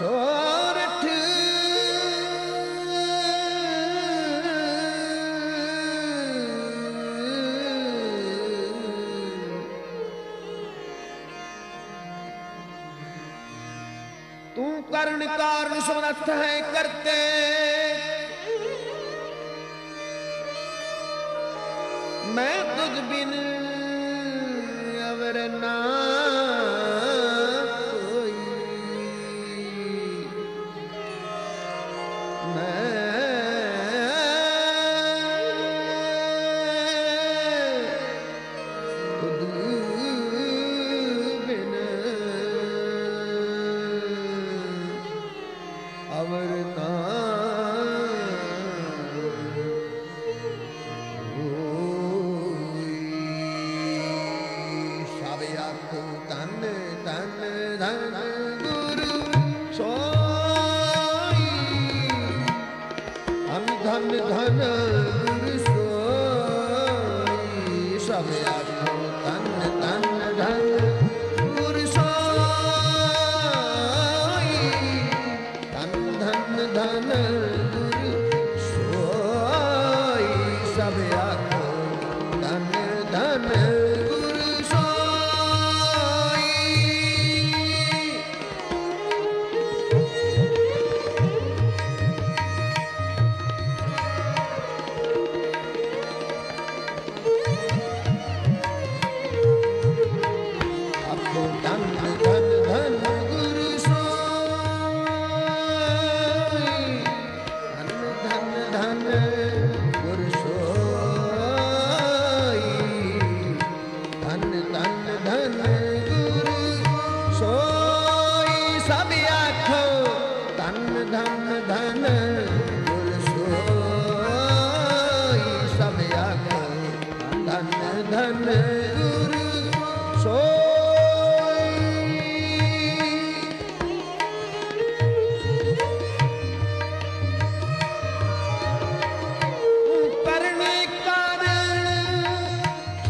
सोरठ तू करण कारण समर्थ है करते। मैं तुझ बिन ਧਨ ਧਨ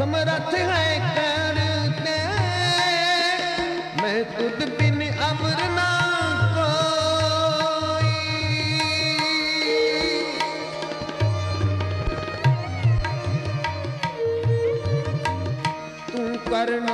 ਸਮਰੱਥ ਹੈ ਕਰਤੇ ਮੈਂ ਤੁਧ ਬਿਨ ਅਮਰ ਨਾ ਕੋਈ। ਤੂੰ ਕਰਨ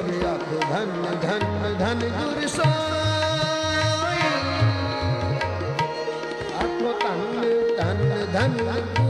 ਸਭ ਅਖ ਧਨ ਧਨ ਧਨ ਗੁਰ ਸਾਈ ਆਖੋ ਧਨ ਧਨ ਧਨ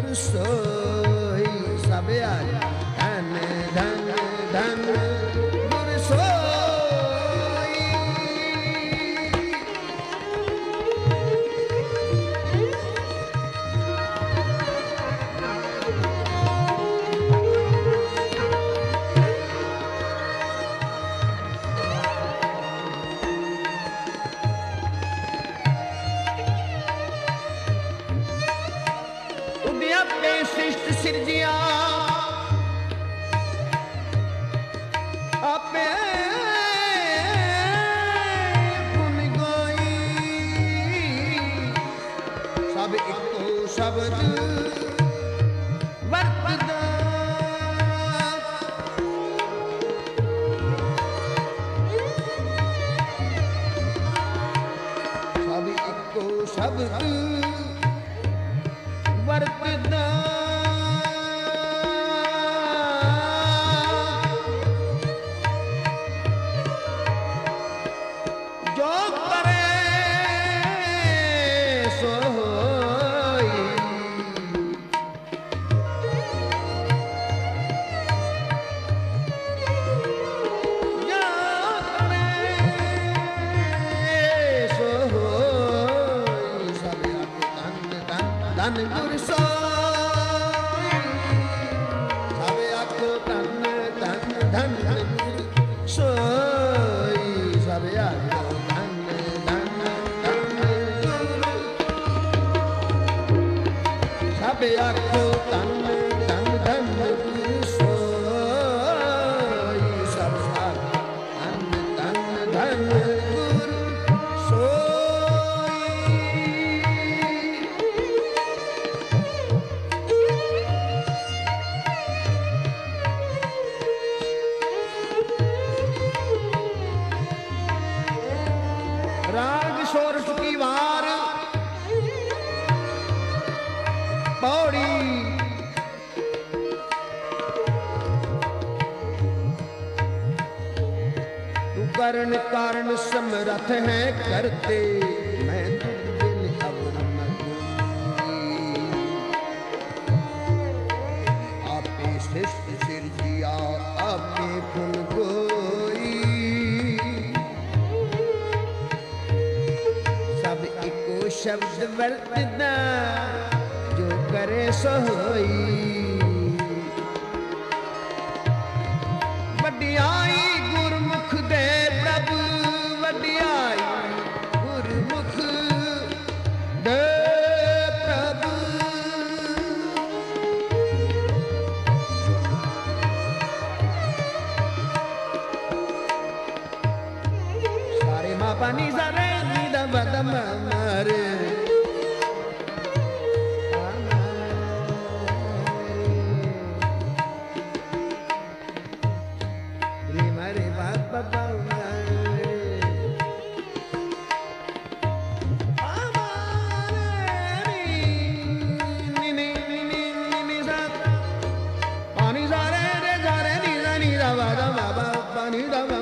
be a cool ਕਰਨ ਕਾਰਨ ਸਮਰਥ ਹੈ ਕਰਤੇ। ਮੈਂ ਦਿਲ ਅਵਰਮ ਆਪੇ ਸਿਸ਼ਟ ਸਿਰਜਿਆ ਆਪੇ ਫੁਲ ਕੋਈ ਸਭ ਇੱਕੋ ਸ਼ਬਦ ਵਰਤਦਾ, ਜੋ ਕਰੇ ਸੋ ਹੋਈ। ਵੱਡਿਆ పని సరే నిద బదమ మరే Baba, Baba, Baba, Baba,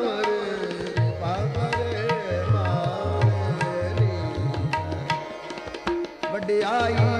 आई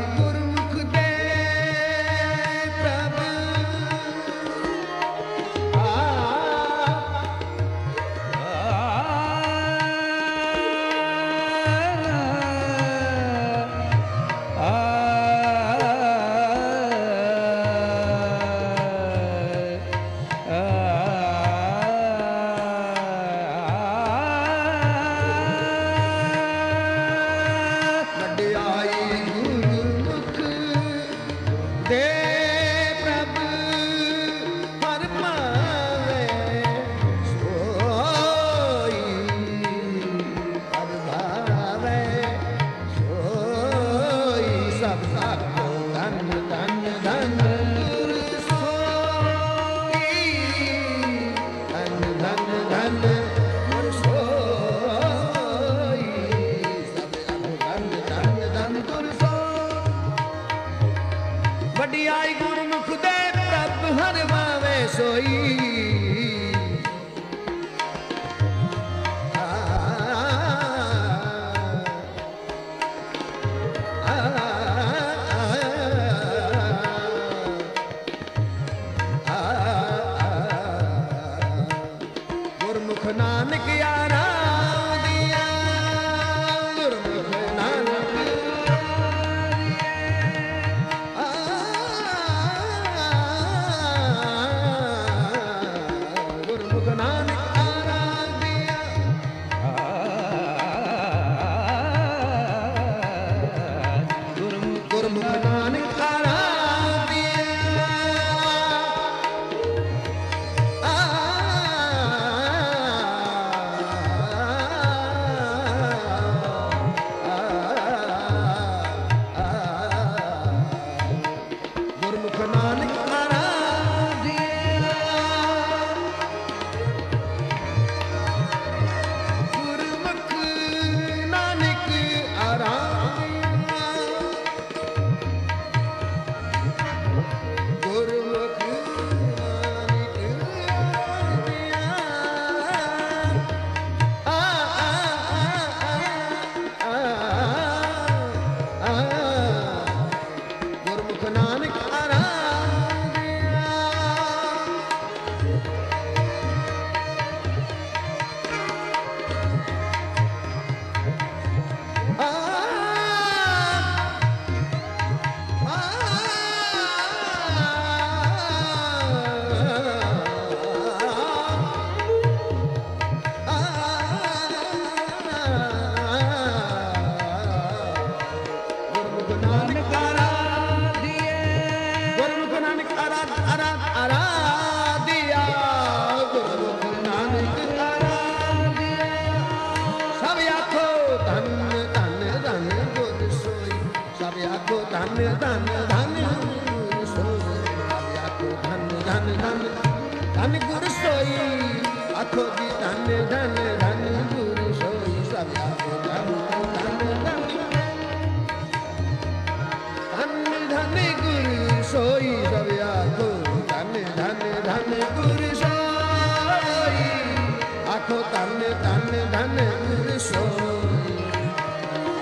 ਧੰਨ ਧੰਨ ਧੰਨ ਗੁਰ ਸੋਈ।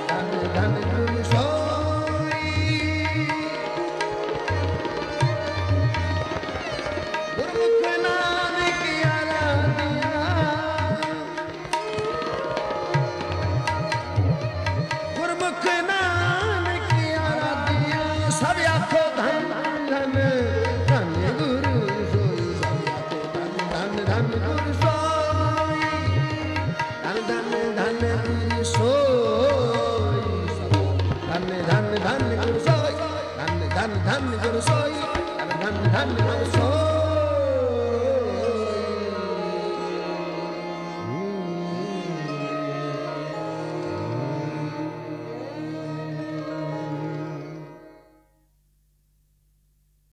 ਧੰਨ ਧੰਨ Hadi hadi sor.